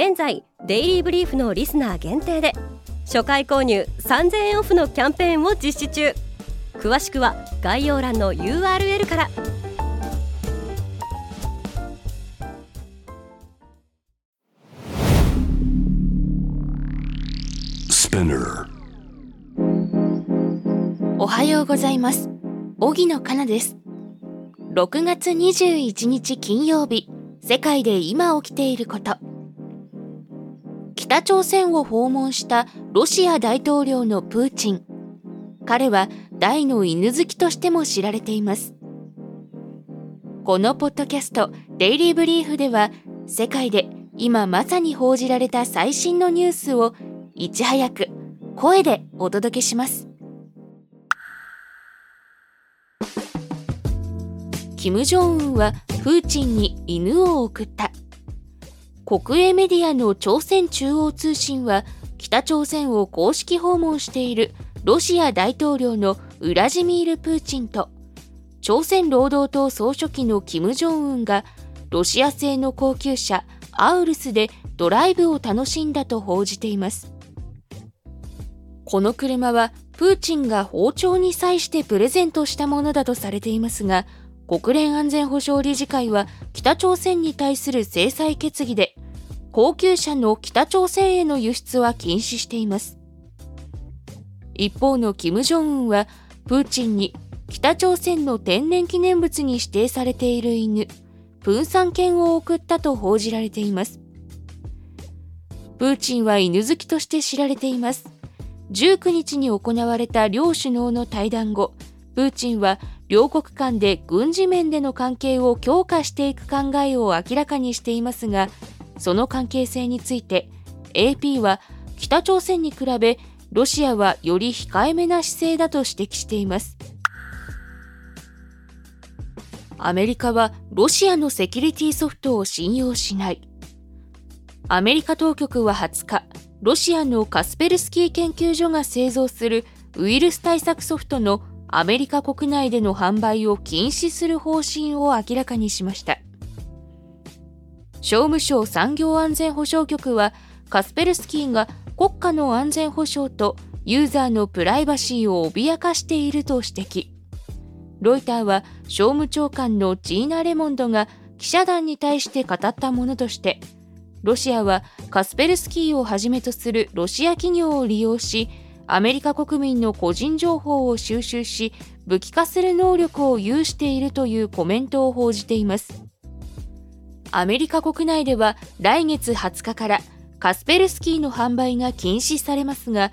現在デイリーブリーフのリスナー限定で初回購入3000円オフのキャンペーンを実施中。詳しくは概要欄の URL から。おはようございます。荻野かなです。6月21日金曜日世界で今起きていること北朝鮮を訪問したロシア大統領のプーチン。彼は大の犬好きとしても知られています。このポッドキャスト「デイリー・ブリーフ」では世界で今まさに報じられた最新のニュースをいち早く声でお届けします。キム・ジョンウンはプーチンに犬を送った。国営メディアの朝鮮中央通信は北朝鮮を公式訪問しているロシア大統領のウラジミール・プーチンと朝鮮労働党総書記のキム・ジョンウンがロシア製の高級車アウルスでドライブを楽しんだと報じています。この車はプーチンが包丁に際してプレゼントしたものだとされていますが国連安全保障理事会は北朝鮮に対する制裁決議で高級車の北朝鮮への輸出は禁止しています。一方の金正恩はプーチンに北朝鮮の天然記念物に指定されている犬プンサン犬を送ったと報じられています。プーチンは犬好きとして知られています。19日に行われた両首脳の対談後、プーチンは両国間で軍事面での関係を強化していく考えを明らかにしていますが、その関係性について AP は北朝鮮に比べロシアはより控えめな姿勢だと指摘しています。アメリカはロシアのセキュリティソフトを信用しない。アメリカ当局は20日、ロシアのカスペルスキー研究所が製造するウイルス対策ソフトのアメリカ国内での販売を禁止する方針を明らかにしました。商務省産業安全保障局はカスペルスキーが国家の安全保障とユーザーのプライバシーを脅かしていると指摘。ロイターは商務長官のジーナ・レモンドが記者団に対して語ったものとしてロシアはカスペルスキーをはじめとするロシア企業を利用し、アメリカ国民の個人情報を収集し、武器化する能力を有しているというコメントを報じています。アメリカ国内では来月20日からカスペルスキーの販売が禁止されますが、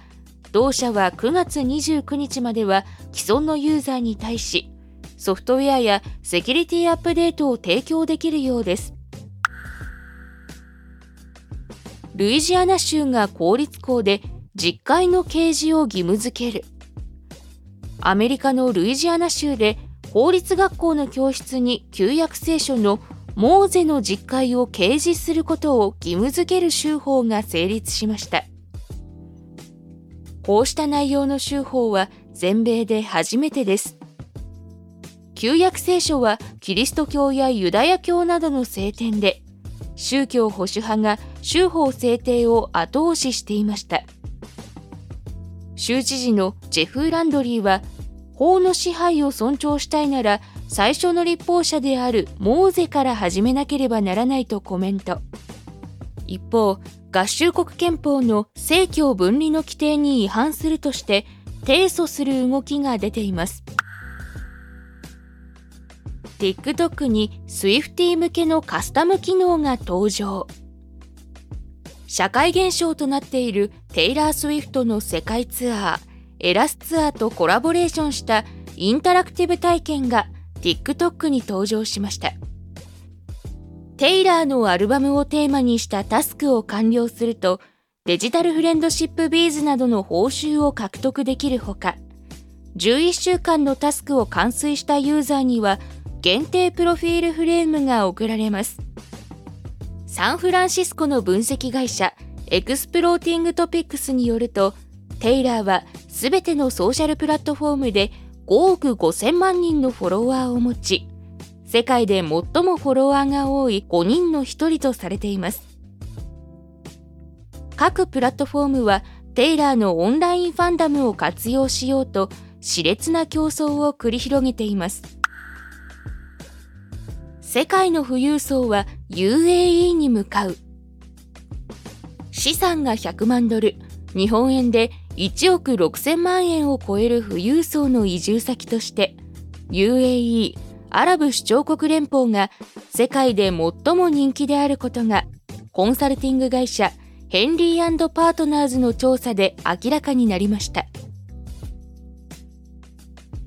同社は9月29日までは既存のユーザーに対し、ソフトウェアやセキュリティアップデートを提供できるようです。ルイジアナ州が公立校で実会の掲示を義務付ける。アメリカのルイジアナ州で公立学校の教室に旧約聖書のモーゼの実会を掲示することを義務付ける州法が成立しました。こうした内容の州法は全米で初めてです。旧約聖書はキリスト教やユダヤ教などの聖典で宗教保守派が州法制定を後押ししていました州知事のジェフ・ランドリーは法の支配を尊重したいなら最初の立法者であるモーゼから始めなければならないとコメント一方合衆国憲法の政教分離の規定に違反するとして提訴する動きが出ています TikTok に Swift 向けのカスタム機能が登場。社会現象となっているテイラー・スウィフトの世界ツアー、エラスツアーとコラボレーションしたインタラクティブ体験が TikTok に登場しました。テイラーのアルバムをテーマにしたタスクを完了すると、デジタルフレンドシップビーズなどの報酬を獲得できるほか、11週間のタスクを完遂したユーザーには限定プロフィールフレームが贈られます。サンフランシスコの分析会社 Exploding Topics によると、テイラーは全てのソーシャルプラットフォームで5億5000万人のフォロワーを持ち、世界で最もフォロワーが多い5人の1人とされています。各プラットフォームはテイラーのオンラインファンダムを活用しようと熾烈な競争を繰り広げています。世界の富裕層は UAE に向かう。資産が100万ドル、日本円で1億6000万円を超える富裕層の移住先として UAE アラブ首長国連邦が世界で最も人気であることがコンサルティング会社ヘンリーパートナーズの調査で明らかになりました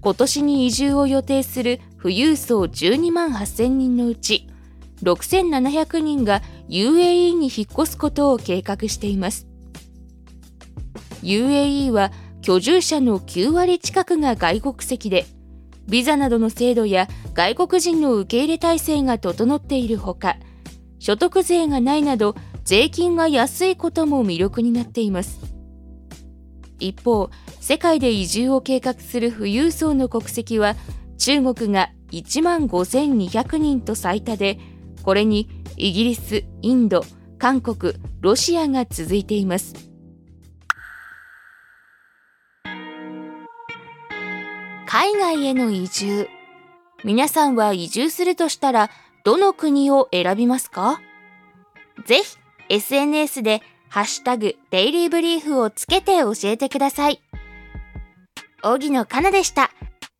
今年に移住を予定する富裕層12万8000人のうち6700人が UAE に引っ越すことを計画しています UAE は居住者の9割近くが外国籍で、ビザなどの制度や外国人の受け入れ体制が整っているほか、所得税がないなど税金が安いことも魅力になっています。一方、世界で移住を計画する富裕層の国籍は中国が1万5200人と最多で、これにイギリス、インド、韓国、ロシアが続いています。海外への移住。皆さんは移住するとしたら、どの国を選びますか？ぜひ、SNS で、ハッシュタグ、デイリーブリーフをつけて教えてください。荻野かなでした。